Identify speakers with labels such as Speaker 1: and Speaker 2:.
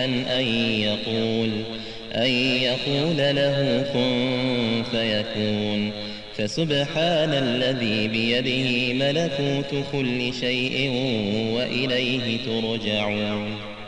Speaker 1: شيئا أن يقول أن يقول له كن فيكون. فسبحان الذي بيده ملكوت كل شيء وإليه ترجعون.